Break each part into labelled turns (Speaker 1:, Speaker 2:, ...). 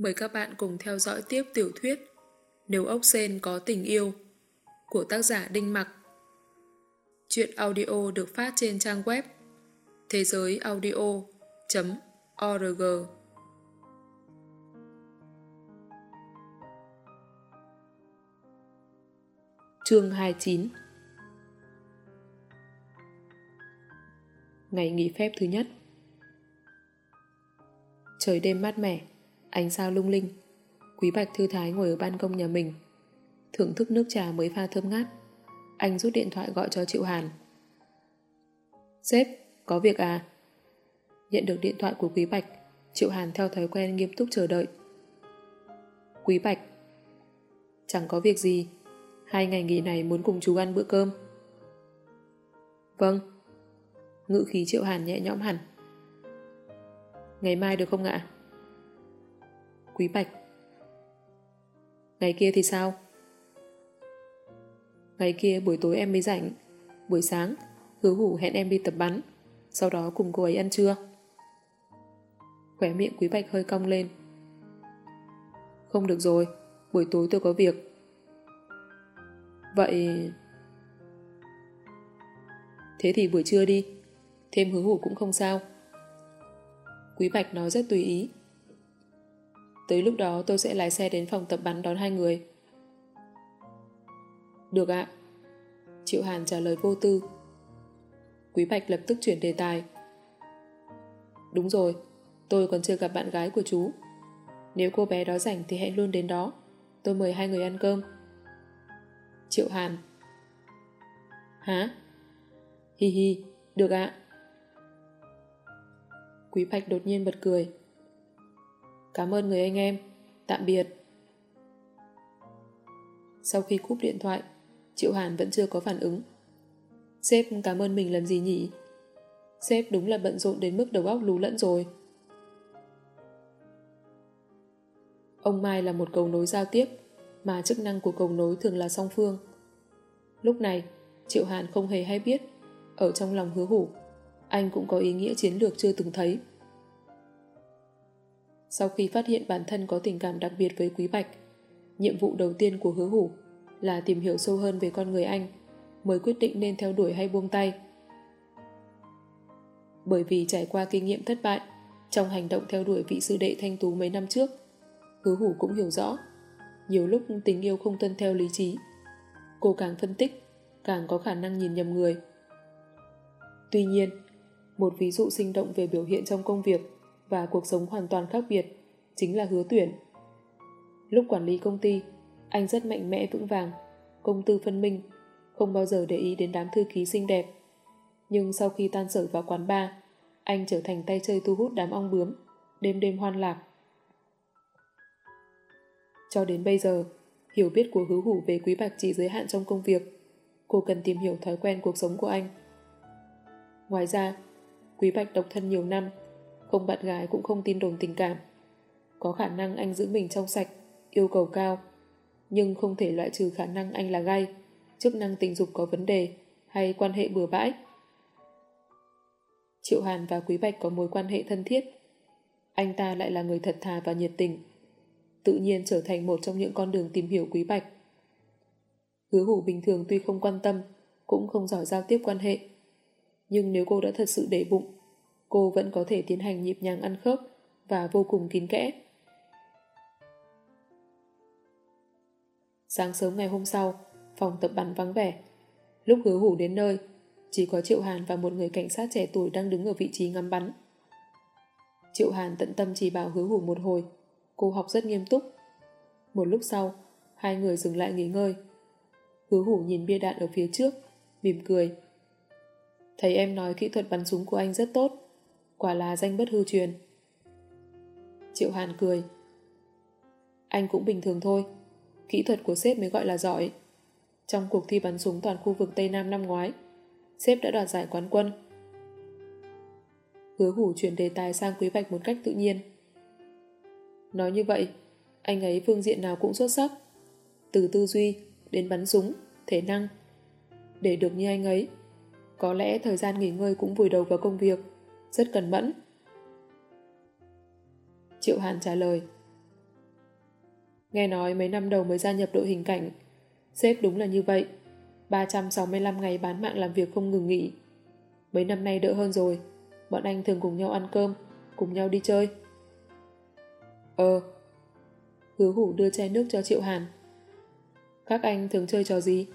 Speaker 1: Mời các bạn cùng theo dõi tiếp tiểu thuyết Nếu ốc sen có tình yêu của tác giả Đinh Mặc. Chuyện audio được phát trên trang web thế giới audio.org Chương 29 Ngày nghỉ phép thứ nhất. Trời đêm mát mẻ, ánh sao lung linh. Quý Bạch thư thái ngồi ở ban công nhà mình, thưởng thức nước trà mới pha thơm ngát. Anh rút điện thoại gọi cho Triệu Hàn. Sếp, có việc à? Nhận được điện thoại của Quý Bạch, Triệu Hàn theo thói quen nghiêm túc chờ đợi. Quý Bạch Chẳng có việc gì, hai ngày nghỉ này muốn cùng chú ăn bữa cơm. Vâng. Ngự khí Triệu Hàn nhẹ nhõm hẳn. Ngày mai được không ạ? Quý Bạch. Ngày kia thì sao? Ngày kia buổi tối em mới rảnh. Buổi sáng, Hứa hủ hẹn em đi tập bắn. Sau đó cùng cô ấy ăn trưa. Khỏe miệng Quý Bạch hơi cong lên. Không được rồi, Buổi tối tôi có việc. Vậy Thế thì buổi trưa đi. Thêm hứa hủ cũng không sao. Quý Bạch nói rất tùy ý. Tới lúc đó tôi sẽ lái xe đến phòng tập bắn đón hai người. Được ạ. Triệu Hàn trả lời vô tư. Quý Bạch lập tức chuyển đề tài. Đúng rồi, tôi còn chưa gặp bạn gái của chú. Nếu cô bé đó rảnh thì hẹn luôn đến đó. Tôi mời hai người ăn cơm. Triệu Hàn Hả? Hi hi, được ạ. Quý Bạch đột nhiên bật cười. Cảm ơn người anh em. Tạm biệt. Sau khi cúp điện thoại, Triệu Hàn vẫn chưa có phản ứng. Sếp cảm ơn mình làm gì nhỉ? Sếp đúng là bận rộn đến mức đầu óc lú lẫn rồi. Ông Mai là một cầu nối giao tiếp, mà chức năng của cầu nối thường là song phương. Lúc này, Triệu Hàn không hề hay biết, ở trong lòng hứa hủ, anh cũng có ý nghĩa chiến lược chưa từng thấy. Sau khi phát hiện bản thân có tình cảm đặc biệt với Quý Bạch, nhiệm vụ đầu tiên của hứa hủ là tìm hiểu sâu hơn về con người anh, mới quyết định nên theo đuổi hay buông tay. Bởi vì trải qua kinh nghiệm thất bại trong hành động theo đuổi vị sư đệ thanh tú mấy năm trước, hứa hủ cũng hiểu rõ, nhiều lúc tình yêu không tuân theo lý trí. Cô càng phân tích, càng có khả năng nhìn nhầm người. Tuy nhiên, một ví dụ sinh động về biểu hiện trong công việc và cuộc sống hoàn toàn khác biệt, chính là hứa tuyển. Lúc quản lý công ty, anh rất mạnh mẽ vững vàng, công tư phân minh, không bao giờ để ý đến đám thư ký xinh đẹp. Nhưng sau khi tan sở vào quán bar, anh trở thành tay chơi thu hút đám ong bướm, đêm đêm hoan lạc. Cho đến bây giờ, hiểu biết của hứa hủ về quý bạch chỉ giới hạn trong công việc. Cô cần tìm hiểu thói quen cuộc sống của anh. Ngoài ra, quý bạch độc thân nhiều năm, không bạn gái cũng không tin đồn tình cảm. Có khả năng anh giữ mình trong sạch, yêu cầu cao, nhưng không thể loại trừ khả năng anh là gay, chức năng tình dục có vấn đề hay quan hệ bừa bãi. Triệu Hàn và Quý Bạch có mối quan hệ thân thiết. Anh ta lại là người thật thà và nhiệt tình, tự nhiên trở thành một trong những con đường tìm hiểu Quý Bạch. Hứa hủ bình thường tuy không quan tâm, cũng không giỏi giao tiếp quan hệ. Nhưng nếu cô đã thật sự để bụng, cô vẫn có thể tiến hành nhịp nhàng ăn khớp và vô cùng kín kẽ. Sáng sớm ngày hôm sau, phòng tập bắn vắng vẻ. Lúc hứa hủ đến nơi, chỉ có Triệu Hàn và một người cảnh sát trẻ tuổi đang đứng ở vị trí ngắm bắn. Triệu Hàn tận tâm chỉ bảo hứa hủ một hồi, cô học rất nghiêm túc. Một lúc sau, hai người dừng lại nghỉ ngơi. Hứa hủ nhìn bia đạn ở phía trước, mỉm cười. thầy em nói kỹ thuật bắn súng của anh rất tốt quả là danh bất hư truyền. Triệu Hàn cười. Anh cũng bình thường thôi, kỹ thuật của sếp mới gọi là giỏi. Trong cuộc thi bắn súng toàn khu vực Tây Nam năm ngoái, sếp đã đoạt giải quán quân. Hứa hủ chuyển đề tài sang Quý Bạch một cách tự nhiên. Nói như vậy, anh ấy phương diện nào cũng xuất sắc. Từ tư duy đến bắn súng, thể năng. Để được như anh ấy, có lẽ thời gian nghỉ ngơi cũng vùi đầu vào công việc rất cẩn mẫn. Triệu Hàn trả lời Nghe nói mấy năm đầu mới gia nhập đội hình cảnh. Sếp đúng là như vậy. 365 ngày bán mạng làm việc không ngừng nghỉ. Mấy năm nay đỡ hơn rồi. Bọn anh thường cùng nhau ăn cơm, cùng nhau đi chơi. Ờ. Hứa hủ đưa chai nước cho Triệu Hàn. Các anh thường chơi trò gì?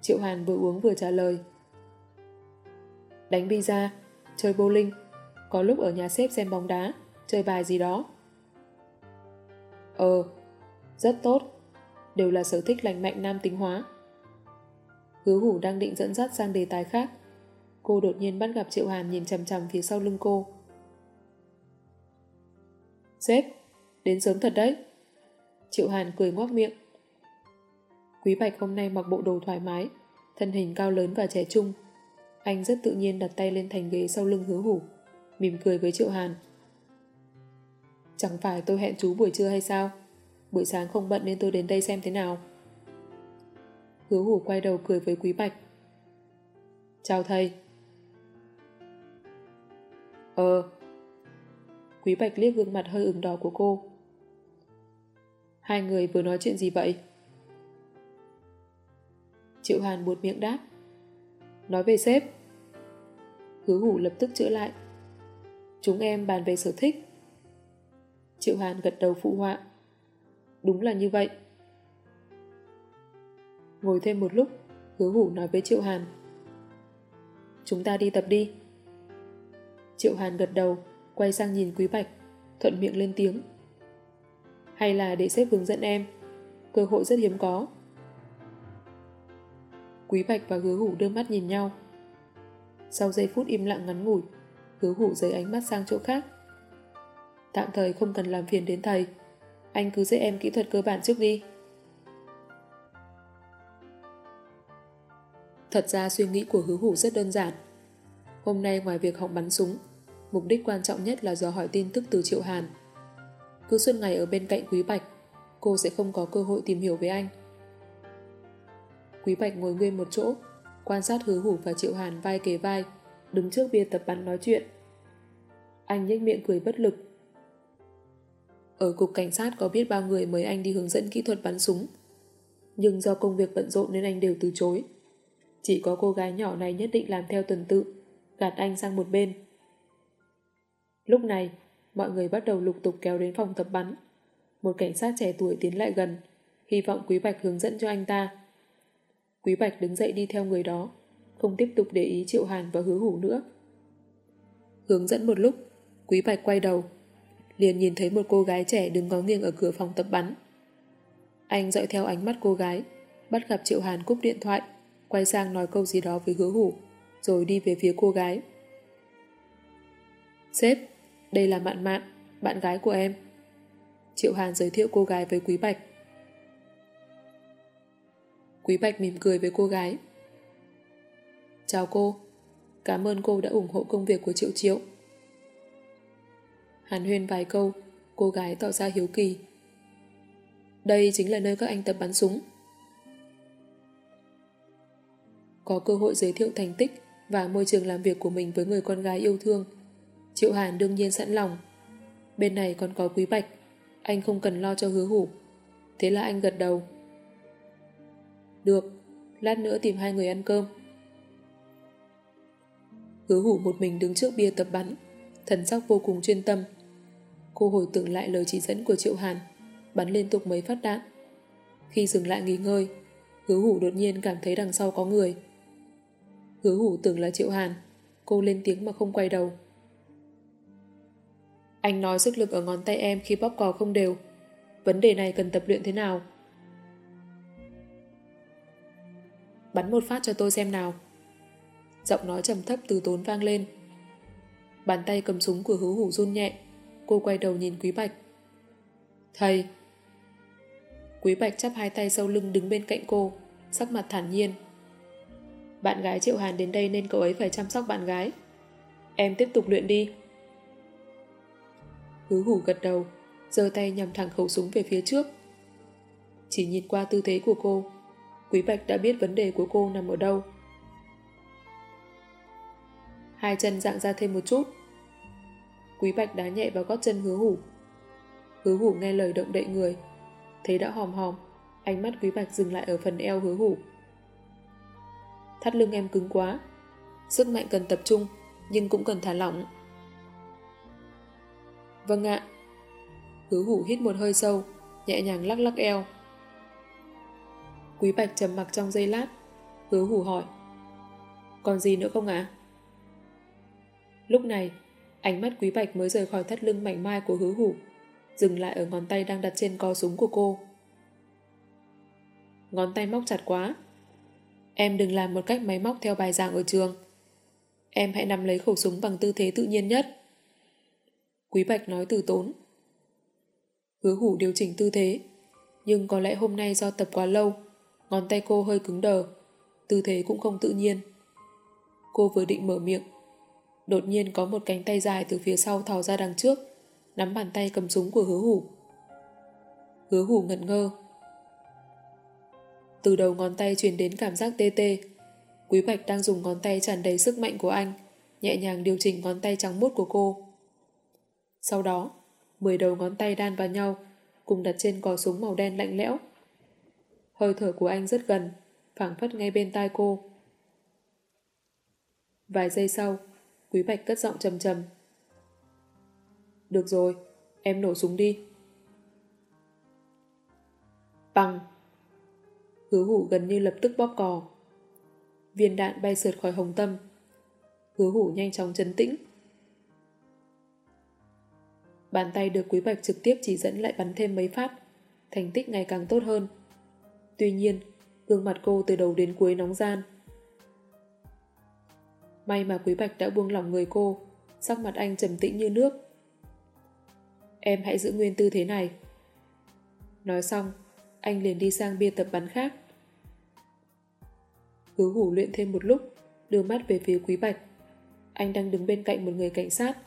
Speaker 1: Triệu Hàn vừa uống vừa trả lời. Đánh pizza, chơi bowling, có lúc ở nhà xếp xem bóng đá, chơi bài gì đó. Ờ, rất tốt, đều là sở thích lành mạnh nam tính hóa. Hứa hủ đang định dẫn dắt sang đề tài khác. Cô đột nhiên bắt gặp Triệu Hàn nhìn chầm chầm phía sau lưng cô. Sếp, đến sớm thật đấy. Triệu Hàn cười ngoác miệng. Quý Bạch hôm nay mặc bộ đồ thoải mái, thân hình cao lớn và trẻ trung. Anh rất tự nhiên đặt tay lên thành ghế sau lưng hứa hủ, mỉm cười với Triệu Hàn. Chẳng phải tôi hẹn chú buổi trưa hay sao? Buổi sáng không bận nên tôi đến đây xem thế nào. Hứa hủ quay đầu cười với Quý Bạch. Chào thầy. Ờ. Quý Bạch liếc gương mặt hơi ửng đỏ của cô. Hai người vừa nói chuyện gì vậy? Triệu Hàn buột miệng đáp. Nói về sếp. Hứa hủ lập tức chữa lại. Chúng em bàn về sở thích. Triệu Hàn gật đầu phụ họa. Đúng là như vậy. Ngồi thêm một lúc, hứa hủ nói với Triệu Hàn. Chúng ta đi tập đi. Triệu Hàn gật đầu, quay sang nhìn Quý Bạch, thuận miệng lên tiếng. Hay là để sếp hướng dẫn em, cơ hội rất hiếm có. Quý Bạch và hứa hủ đưa mắt nhìn nhau. Sau giây phút im lặng ngắn ngủi, hứa hủ rời ánh mắt sang chỗ khác. Tạm thời không cần làm phiền đến thầy. Anh cứ dạy em kỹ thuật cơ bản trước đi. Thật ra suy nghĩ của hứa hủ rất đơn giản. Hôm nay ngoài việc học bắn súng, mục đích quan trọng nhất là do hỏi tin tức từ Triệu Hàn. Cứ suốt ngày ở bên cạnh Quý Bạch, cô sẽ không có cơ hội tìm hiểu với anh. Quý Bạch ngồi nguyên một chỗ, quan sát hứa hủ và Triệu Hàn vai kề vai, đứng trước bia tập bắn nói chuyện. Anh nhếch miệng cười bất lực. Ở cục cảnh sát có biết bao người mời anh đi hướng dẫn kỹ thuật bắn súng. Nhưng do công việc bận rộn nên anh đều từ chối. Chỉ có cô gái nhỏ này nhất định làm theo tuần tự, gạt anh sang một bên. Lúc này, mọi người bắt đầu lục tục kéo đến phòng tập bắn. Một cảnh sát trẻ tuổi tiến lại gần, hy vọng Quý Bạch hướng dẫn cho anh ta. Quý Bạch đứng dậy đi theo người đó, không tiếp tục để ý Triệu Hàn và hứa hủ nữa. Hướng dẫn một lúc, Quý Bạch quay đầu, liền nhìn thấy một cô gái trẻ đứng ngó nghiêng ở cửa phòng tập bắn. Anh dõi theo ánh mắt cô gái, bắt gặp Triệu Hàn cúp điện thoại, quay sang nói câu gì đó với hứa hủ, rồi đi về phía cô gái. Sếp, đây là Mạn Mạn, bạn gái của em. Triệu Hàn giới thiệu cô gái với Quý Bạch. Quý Bạch mỉm cười với cô gái. Chào cô, cảm ơn cô đã ủng hộ công việc của Triệu Triệu. Hàn huyên vài câu, cô gái tỏ ra hiếu kỳ. Đây chính là nơi các anh tập bắn súng. Có cơ hội giới thiệu thành tích và môi trường làm việc của mình với người con gái yêu thương. Triệu Hàn đương nhiên sẵn lòng. Bên này còn có Quý Bạch, anh không cần lo cho hứa hủ. Thế là anh gật đầu. Được, lát nữa tìm hai người ăn cơm. Hứa hủ một mình đứng trước bia tập bắn, thần sắc vô cùng chuyên tâm. Cô hồi tưởng lại lời chỉ dẫn của Triệu Hàn, bắn liên tục mấy phát đạn. Khi dừng lại nghỉ ngơi, hứa hủ đột nhiên cảm thấy đằng sau có người. Hứa hủ tưởng là Triệu Hàn, cô lên tiếng mà không quay đầu. Anh nói sức lực ở ngón tay em khi bóp cò không đều. Vấn đề này cần tập luyện thế nào? Bắn một phát cho tôi xem nào. Giọng nói trầm thấp từ tốn vang lên. Bàn tay cầm súng của hứa hủ run nhẹ. Cô quay đầu nhìn Quý Bạch. Thầy! Quý Bạch chắp hai tay sau lưng đứng bên cạnh cô, sắc mặt thản nhiên. Bạn gái Triệu Hàn đến đây nên cậu ấy phải chăm sóc bạn gái. Em tiếp tục luyện đi. Hứa hủ gật đầu, giơ tay nhằm thẳng khẩu súng về phía trước. Chỉ nhìn qua tư thế của cô, Quý Bạch đã biết vấn đề của cô nằm ở đâu. Hai chân dạng ra thêm một chút. Quý Bạch đá nhẹ vào gót chân hứa hủ. Hứa hủ nghe lời động đậy người. Thấy đã hòm hòm, ánh mắt quý bạch dừng lại ở phần eo hứa hủ. Thắt lưng em cứng quá. Sức mạnh cần tập trung, nhưng cũng cần thả lỏng. Vâng ạ. Hứa hủ hít một hơi sâu, nhẹ nhàng lắc lắc eo. Quý bạch trầm mặc trong giây lát, hứa hủ hỏi. Còn gì nữa không ạ? Lúc này, ánh mắt quý bạch mới rời khỏi thắt lưng mảnh mai của hứa hủ, dừng lại ở ngón tay đang đặt trên co súng của cô. Ngón tay móc chặt quá. Em đừng làm một cách máy móc theo bài giảng ở trường. Em hãy nắm lấy khẩu súng bằng tư thế tự nhiên nhất. Quý Bạch nói từ tốn. Hứa hủ điều chỉnh tư thế, nhưng có lẽ hôm nay do tập quá lâu, ngón tay cô hơi cứng đờ, tư thế cũng không tự nhiên. Cô vừa định mở miệng, đột nhiên có một cánh tay dài từ phía sau thò ra đằng trước, nắm bàn tay cầm súng của hứa hủ. Hứa hủ ngẩn ngơ. Từ đầu ngón tay truyền đến cảm giác tê tê. Quý Bạch đang dùng ngón tay tràn đầy sức mạnh của anh, nhẹ nhàng điều chỉnh ngón tay trắng mốt của cô. Sau đó, 10 đầu ngón tay đan vào nhau, cùng đặt trên cò súng màu đen lạnh lẽo. Hơi thở của anh rất gần, phảng phất ngay bên tai cô. Vài giây sau, Quý Bạch cất giọng trầm trầm. Được rồi, em nổ súng đi. Bằng. Hứa hủ gần như lập tức bóp cò. Viên đạn bay sượt khỏi hồng tâm. Hứa hủ nhanh chóng chấn tĩnh. Bàn tay được Quý Bạch trực tiếp chỉ dẫn lại bắn thêm mấy phát, thành tích ngày càng tốt hơn. Tuy nhiên, gương mặt cô từ đầu đến cuối nóng gian. May mà Quý Bạch đã buông lỏng người cô, sắc mặt anh trầm tĩnh như nước. Em hãy giữ nguyên tư thế này. Nói xong, anh liền đi sang bia tập bắn khác. Hứa hủ luyện thêm một lúc, đưa mắt về phía Quý Bạch. Anh đang đứng bên cạnh một người cảnh sát,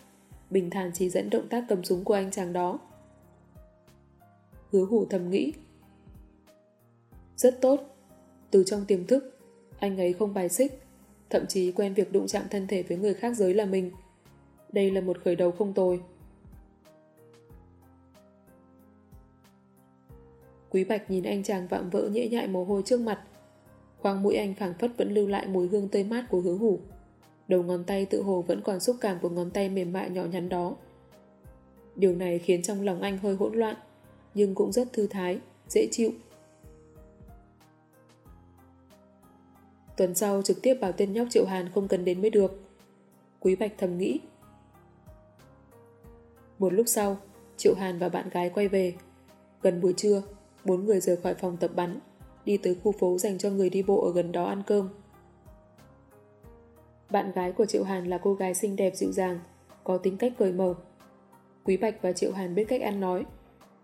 Speaker 1: bình thản chỉ dẫn động tác cầm súng của anh chàng đó. Hứa hủ thầm nghĩ. Rất tốt. Từ trong tiềm thức, anh ấy không bài xích, thậm chí quen việc đụng chạm thân thể với người khác giới là mình. Đây là một khởi đầu không tồi. Quý Bạch nhìn anh chàng vạm vỡ nhễ nhại mồ hôi trước mặt. Khoang mũi anh phảng phất vẫn lưu lại mùi hương tươi mát của hứa hủ. Đầu ngón tay tự hồ vẫn còn xúc cảm của ngón tay mềm mại nhỏ nhắn đó. Điều này khiến trong lòng anh hơi hỗn loạn, nhưng cũng rất thư thái, dễ chịu. Tuần sau trực tiếp bảo tên nhóc Triệu Hàn không cần đến mới được. Quý Bạch thầm nghĩ. Một lúc sau, Triệu Hàn và bạn gái quay về. Gần buổi trưa, bốn người rời khỏi phòng tập bắn, đi tới khu phố dành cho người đi bộ ở gần đó ăn cơm. Bạn gái của Triệu Hàn là cô gái xinh đẹp dịu dàng, có tính cách cởi mở. Quý Bạch và Triệu Hàn biết cách ăn nói,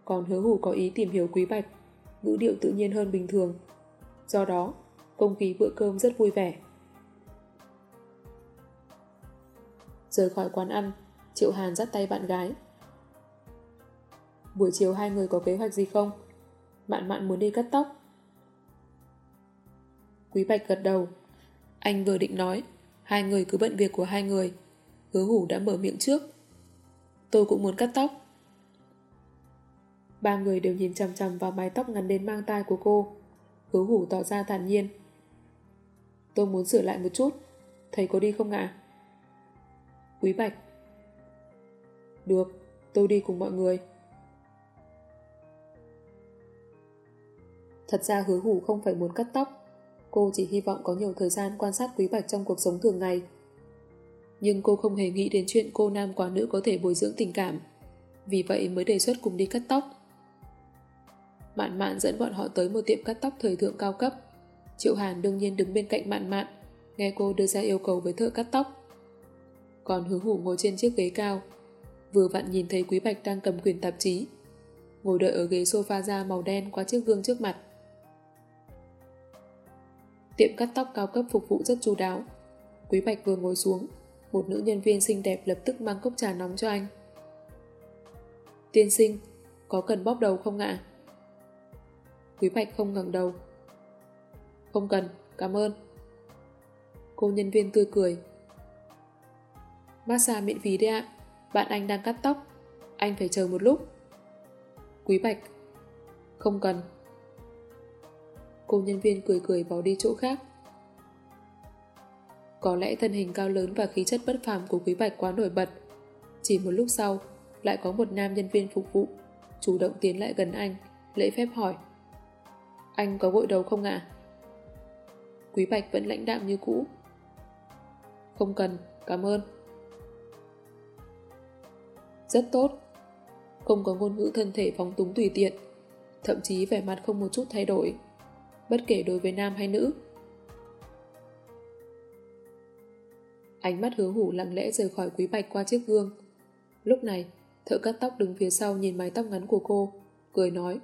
Speaker 1: còn hứa hủ có ý tìm hiểu Quý Bạch, ngữ điệu tự nhiên hơn bình thường. Do đó, không khí bữa cơm rất vui vẻ. Rời khỏi quán ăn, Triệu Hàn dắt tay bạn gái. Buổi chiều hai người có kế hoạch gì không? Mạn mạn muốn đi cắt tóc. Quý Bạch gật đầu. Anh vừa định nói, hai người cứ bận việc của hai người. Hứa hủ đã mở miệng trước. Tôi cũng muốn cắt tóc. Ba người đều nhìn chằm chằm vào mái tóc ngắn đến mang tai của cô. Hứa hủ tỏ ra thản nhiên. Tôi muốn sửa lại một chút. Thầy có đi không ạ? Quý Bạch. Được, tôi đi cùng mọi người. Thật ra hứa hủ không phải muốn cắt tóc. Cô chỉ hy vọng có nhiều thời gian quan sát Quý Bạch trong cuộc sống thường ngày. Nhưng cô không hề nghĩ đến chuyện cô nam quá nữ có thể bồi dưỡng tình cảm. Vì vậy mới đề xuất cùng đi cắt tóc. Mạn mạn dẫn bọn họ tới một tiệm cắt tóc thời thượng cao cấp. Triệu Hàn đương nhiên đứng bên cạnh mạn mạn, nghe cô đưa ra yêu cầu với thợ cắt tóc. Còn hứa hủ ngồi trên chiếc ghế cao, vừa vặn nhìn thấy Quý Bạch đang cầm quyền tạp chí. Ngồi đợi ở ghế sofa da màu đen qua chiếc gương trước mặt. Tiệm cắt tóc cao cấp phục vụ rất chu đáo. Quý Bạch vừa ngồi xuống, một nữ nhân viên xinh đẹp lập tức mang cốc trà nóng cho anh. Tiên sinh, có cần bóp đầu không ạ? Quý Bạch không ngẩng đầu. Không cần, cảm ơn. Cô nhân viên tươi cười. Massage miễn phí đấy ạ. Bạn anh đang cắt tóc. Anh phải chờ một lúc. Quý Bạch. Không cần. Cô nhân viên cười cười bỏ đi chỗ khác. Có lẽ thân hình cao lớn và khí chất bất phàm của Quý Bạch quá nổi bật. Chỉ một lúc sau, lại có một nam nhân viên phục vụ, chủ động tiến lại gần anh, lễ phép hỏi. Anh có gội đầu không ạ? Quý Bạch vẫn lãnh đạm như cũ. Không cần, cảm ơn. Rất tốt. Không có ngôn ngữ thân thể phóng túng tùy tiện, thậm chí vẻ mặt không một chút thay đổi, bất kể đối với nam hay nữ. Ánh mắt hứa hủ lặng lẽ rời khỏi quý bạch qua chiếc gương. Lúc này, thợ cắt tóc đứng phía sau nhìn mái tóc ngắn của cô, cười nói.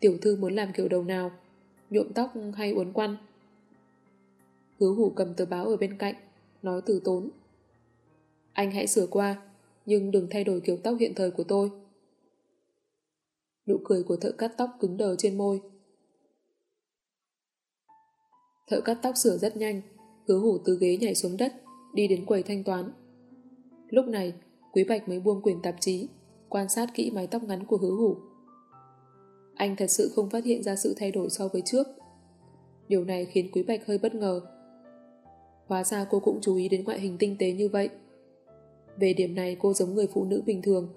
Speaker 1: Tiểu thư muốn làm kiểu đầu nào, nhuộm tóc hay uốn quăn? Hứa hủ cầm tờ báo ở bên cạnh, nói từ tốn. Anh hãy sửa qua, nhưng đừng thay đổi kiểu tóc hiện thời của tôi. Nụ cười của thợ cắt tóc cứng đờ trên môi. Thợ cắt tóc sửa rất nhanh, hứa hủ từ ghế nhảy xuống đất, đi đến quầy thanh toán. Lúc này, Quý Bạch mới buông quyền tạp chí, quan sát kỹ mái tóc ngắn của hứa hủ. Anh thật sự không phát hiện ra sự thay đổi so với trước. Điều này khiến Quý Bạch hơi bất ngờ. Hóa ra cô cũng chú ý đến ngoại hình tinh tế như vậy. Về điểm này cô giống người phụ nữ bình thường.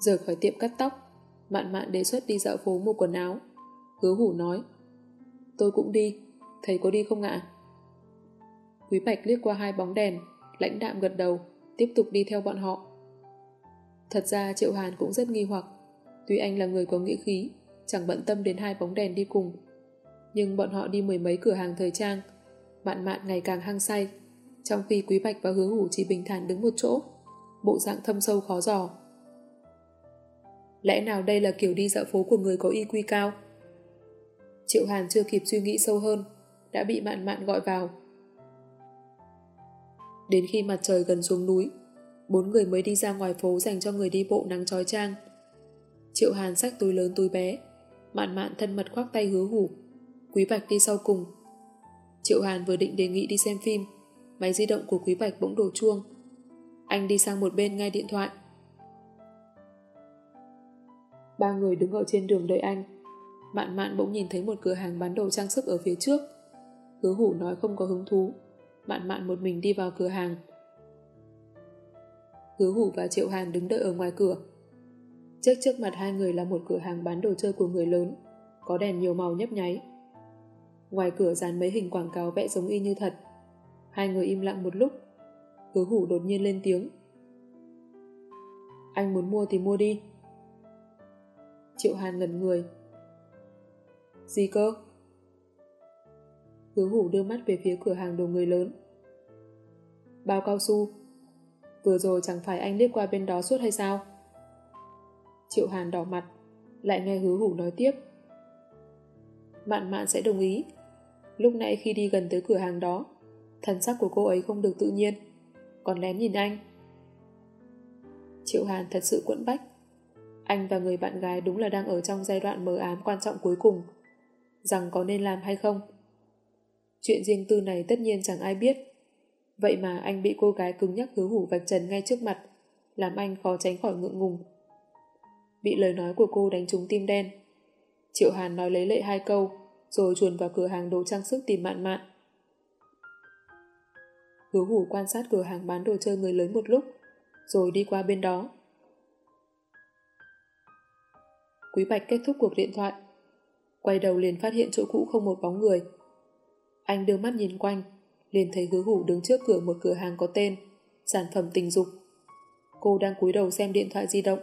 Speaker 1: Rời khỏi tiệm cắt tóc, mạn mạn đề xuất đi dạo phố mua quần áo. Hứa hủ nói, tôi cũng đi, thầy có đi không ạ? Quý Bạch liếc qua hai bóng đèn, lãnh đạm gật đầu, tiếp tục đi theo bọn họ. Thật ra Triệu Hàn cũng rất nghi hoặc, tuy anh là người có nghĩa khí, chẳng bận tâm đến hai bóng đèn đi cùng. Nhưng bọn họ đi mười mấy cửa hàng thời trang, mạn mạn ngày càng hăng say, trong khi Quý Bạch và Hứa Hủ chỉ bình thản đứng một chỗ, bộ dạng thâm sâu khó dò. Lẽ nào đây là kiểu đi dạo phố của người có y quy cao? Triệu Hàn chưa kịp suy nghĩ sâu hơn, đã bị mạn mạn gọi vào. Đến khi mặt trời gần xuống núi, bốn người mới đi ra ngoài phố dành cho người đi bộ nắng trói trang. Triệu Hàn xách túi lớn túi bé, mạn mạn thân mật khoác tay hứa hủ, Quý Bạch đi sau cùng. Triệu Hàn vừa định đề nghị đi xem phim, máy di động của Quý Bạch bỗng đổ chuông. Anh đi sang một bên ngay điện thoại. Ba người đứng ở trên đường đợi anh. Mạn mạn bỗng nhìn thấy một cửa hàng bán đồ trang sức ở phía trước. Hứa hủ nói không có hứng thú. Mạn mạn một mình đi vào cửa hàng. Hứa hủ và Triệu Hàn đứng đợi ở ngoài cửa. Trước trước mặt hai người là một cửa hàng bán đồ chơi của người lớn, có đèn nhiều màu nhấp nháy. Ngoài cửa dán mấy hình quảng cáo vẽ giống y như thật. Hai người im lặng một lúc. Hứa hủ đột nhiên lên tiếng. Anh muốn mua thì mua đi. Triệu Hàn ngẩn người. Gì cơ? Hứa hủ đưa mắt về phía cửa hàng đồ người lớn. Bao cao su. Vừa rồi chẳng phải anh liếc qua bên đó suốt hay sao? Triệu Hàn đỏ mặt, lại nghe hứa hủ nói tiếp. Mạn mạn sẽ đồng ý. Lúc nãy khi đi gần tới cửa hàng đó, thần sắc của cô ấy không được tự nhiên, còn lén nhìn anh. Triệu Hàn thật sự quẫn bách. Anh và người bạn gái đúng là đang ở trong giai đoạn mờ ám quan trọng cuối cùng, rằng có nên làm hay không. Chuyện riêng tư này tất nhiên chẳng ai biết. Vậy mà anh bị cô gái cứng nhắc hứa hủ vạch trần ngay trước mặt, làm anh khó tránh khỏi ngượng ngùng. Bị lời nói của cô đánh trúng tim đen. Triệu Hàn nói lấy lệ hai câu, rồi chuồn vào cửa hàng đồ trang sức tìm mạn mạn. Hứa hủ quan sát cửa hàng bán đồ chơi người lớn một lúc, rồi đi qua bên đó. Quý Bạch kết thúc cuộc điện thoại. Quay đầu liền phát hiện chỗ cũ không một bóng người. Anh đưa mắt nhìn quanh, liền thấy hứa hủ đứng trước cửa một cửa hàng có tên sản phẩm tình dục. Cô đang cúi đầu xem điện thoại di động.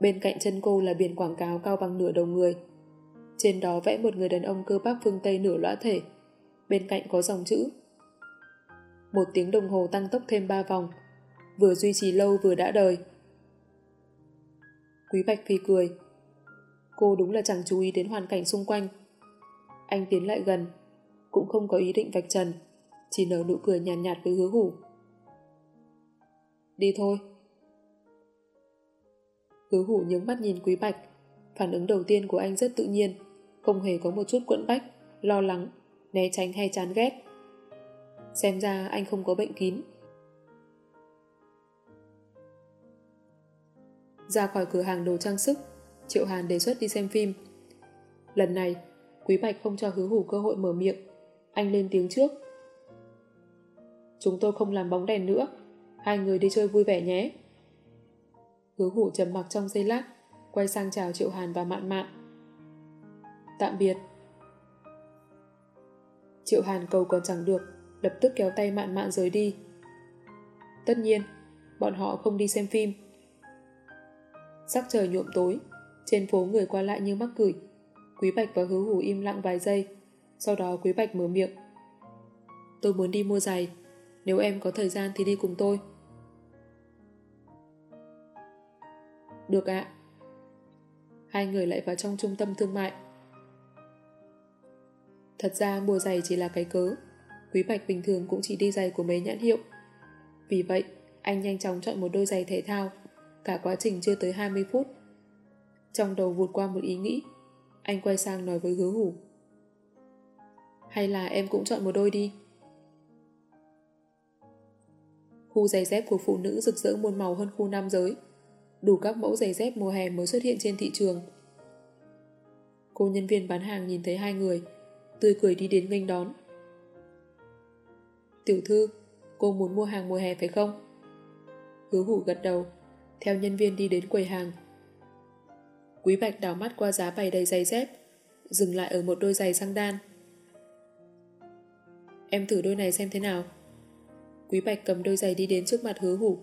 Speaker 1: Bên cạnh chân cô là biển quảng cáo cao bằng nửa đầu người. Trên đó vẽ một người đàn ông cơ bắp phương Tây nửa lõa thể. Bên cạnh có dòng chữ. Một tiếng đồng hồ tăng tốc thêm ba vòng. Vừa duy trì lâu vừa đã đời. Quý Bạch Phi cười. Cô đúng là chẳng chú ý đến hoàn cảnh xung quanh. Anh tiến lại gần, cũng không có ý định vạch trần, chỉ nở nụ cười nhàn nhạt, nhạt với hứa hủ. Đi thôi. Hứa hủ nhướng mắt nhìn Quý Bạch, phản ứng đầu tiên của anh rất tự nhiên, không hề có một chút quẫn bách, lo lắng, né tránh hay chán ghét. Xem ra anh không có bệnh kín. Ra khỏi cửa hàng đồ trang sức, Triệu Hàn đề xuất đi xem phim. Lần này, Quý Bạch không cho hứa hủ cơ hội mở miệng. Anh lên tiếng trước. Chúng tôi không làm bóng đèn nữa. Hai người đi chơi vui vẻ nhé. Hứa hủ trầm mặc trong giây lát, quay sang chào Triệu Hàn và Mạn Mạn. Tạm biệt. Triệu Hàn cầu còn chẳng được, lập tức kéo tay Mạn Mạn rời đi. Tất nhiên, bọn họ không đi xem phim. Sắc trời nhuộm tối, trên phố người qua lại như mắc cười. Quý Bạch và Hứa Hủ im lặng vài giây, sau đó Quý Bạch mở miệng. Tôi muốn đi mua giày, nếu em có thời gian thì đi cùng tôi. Được ạ. Hai người lại vào trong trung tâm thương mại. Thật ra mua giày chỉ là cái cớ. Quý Bạch bình thường cũng chỉ đi giày của mấy nhãn hiệu. Vì vậy, anh nhanh chóng chọn một đôi giày thể thao. Cả quá trình chưa tới 20 phút. Trong đầu vụt qua một ý nghĩ. Anh quay sang nói với hứa hủ. Hay là em cũng chọn một đôi đi. Khu giày dép của phụ nữ rực rỡ muôn màu hơn khu nam giới. Đủ các mẫu giày dép mùa hè mới xuất hiện trên thị trường. Cô nhân viên bán hàng nhìn thấy hai người, tươi cười đi đến nghênh đón. Tiểu thư, cô muốn mua hàng mùa hè phải không? Hứa hủ gật đầu, theo nhân viên đi đến quầy hàng. Quý Bạch đảo mắt qua giá bày đầy giày dép, dừng lại ở một đôi giày sang đan. Em thử đôi này xem thế nào. Quý Bạch cầm đôi giày đi đến trước mặt hứa hủ.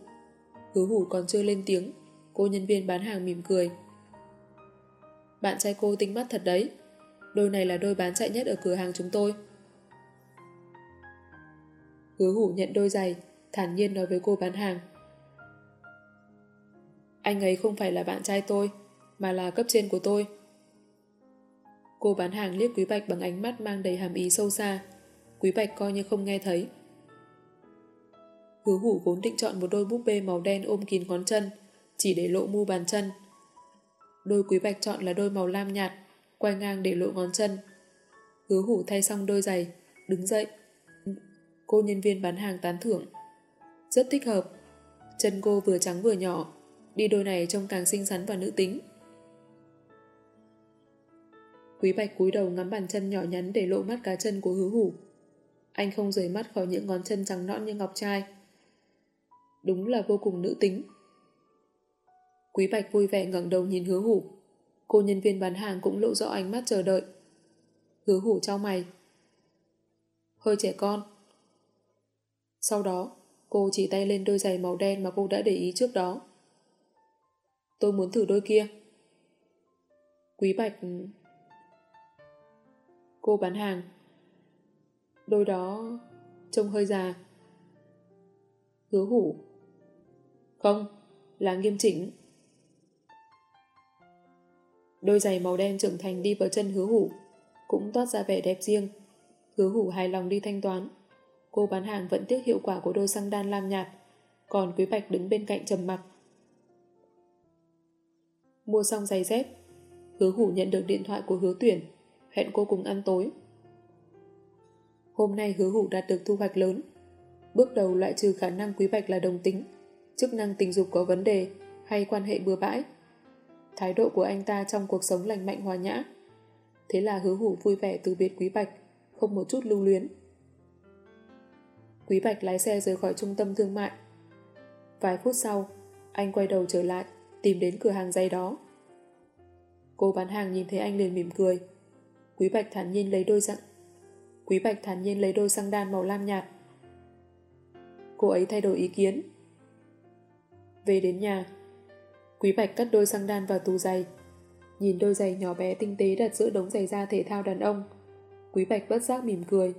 Speaker 1: Hứa hủ còn chưa lên tiếng, cô nhân viên bán hàng mỉm cười. Bạn trai cô tinh mắt thật đấy. Đôi này là đôi bán chạy nhất ở cửa hàng chúng tôi. Hứa hủ nhận đôi giày, thản nhiên nói với cô bán hàng. Anh ấy không phải là bạn trai tôi, mà là cấp trên của tôi. Cô bán hàng liếc Quý Bạch bằng ánh mắt mang đầy hàm ý sâu xa. Quý Bạch coi như không nghe thấy. Hứa hủ vốn định chọn một đôi búp bê màu đen ôm kín ngón chân, chỉ để lộ mu bàn chân. Đôi Quý Bạch chọn là đôi màu lam nhạt, quay ngang để lộ ngón chân. Hứa hủ thay xong đôi giày, đứng dậy. Cô nhân viên bán hàng tán thưởng. Rất thích hợp. Chân cô vừa trắng vừa nhỏ, đi đôi này trông càng xinh xắn và nữ tính. Quý Bạch cúi đầu ngắm bàn chân nhỏ nhắn để lộ mắt cá chân của hứa hủ. Anh không rời mắt khỏi những ngón chân trắng nõn như ngọc trai. Đúng là vô cùng nữ tính. Quý Bạch vui vẻ ngẩng đầu nhìn hứa hủ. Cô nhân viên bán hàng cũng lộ rõ ánh mắt chờ đợi. Hứa hủ trao mày. Hơi trẻ con. Sau đó, cô chỉ tay lên đôi giày màu đen mà cô đã để ý trước đó. Tôi muốn thử đôi kia. Quý Bạch... Cô bán hàng. Đôi đó trông hơi già. Hứa hủ. Không, là nghiêm chỉnh. Đôi giày màu đen trưởng thành đi vào chân hứa hủ, cũng toát ra vẻ đẹp riêng. Hứa hủ hài lòng đi thanh toán. Cô bán hàng vẫn tiếc hiệu quả của đôi xăng đan lam nhạt, còn Quý Bạch đứng bên cạnh trầm mặc. Mua xong giày dép, hứa hủ nhận được điện thoại của hứa tuyển, hẹn cô cùng ăn tối. Hôm nay hứa hủ đạt được thu hoạch lớn. Bước đầu loại trừ khả năng Quý Bạch là đồng tính, chức năng tình dục có vấn đề hay quan hệ bừa bãi thái độ của anh ta trong cuộc sống lành mạnh hòa nhã. Thế là hứa hủ vui vẻ từ biệt Quý Bạch, không một chút lưu luyến. Quý Bạch lái xe rời khỏi trung tâm thương mại. Vài phút sau, anh quay đầu trở lại, tìm đến cửa hàng giày đó. Cô bán hàng nhìn thấy anh liền mỉm cười. Quý Bạch thản nhiên lấy đôi dặn. Quý Bạch thản nhiên lấy đôi xăng đan màu lam nhạt. Cô ấy thay đổi ý kiến. Về đến nhà, Quý Bạch cất đôi xăng đan vào tủ giày. Nhìn đôi giày nhỏ bé tinh tế đặt giữa đống giày da thể thao đàn ông. Quý Bạch bất giác mỉm cười.